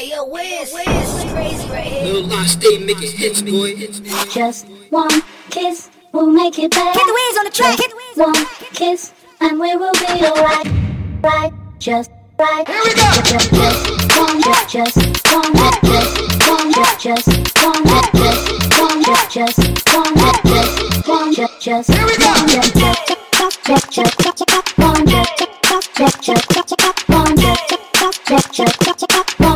Hey yo, Wiz, Wiz, this crazy right here. Lil Nas stay making hits, boy. Just one kiss will make it better. Get the Wiz on the track. Just one kiss and we will be alright. Right, just right. Here we go. Just, just one, just, just one, just one, just, just one, just one, just, just one, just one, just, just Here we go. one, just, just just, just, just, just, one, just, just, just, just, just, one, just, just, just, just, just, one,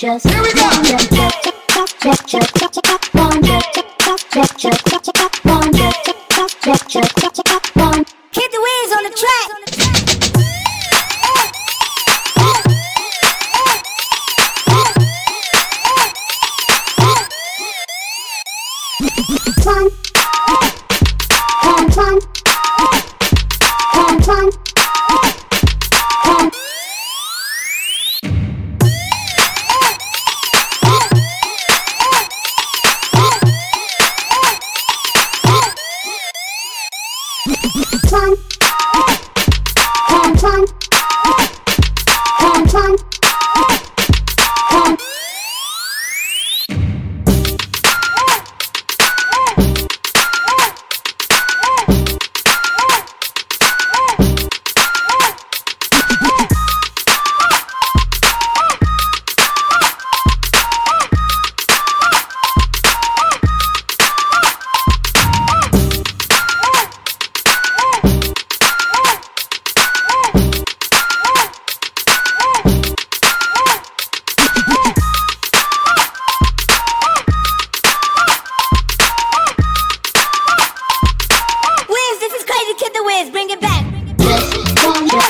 here we go. The wheels on the track. One, one, one. One,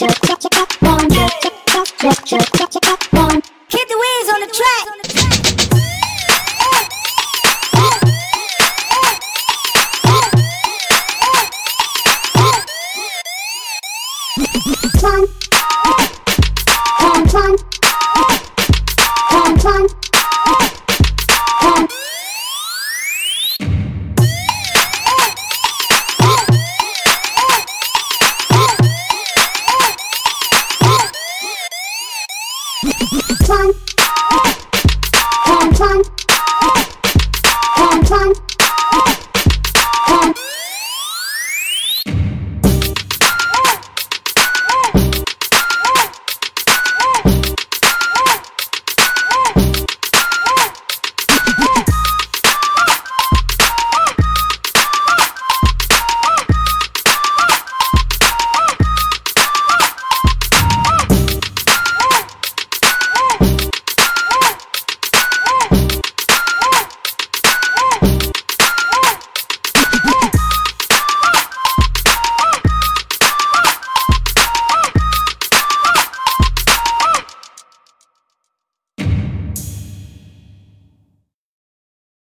Check. one.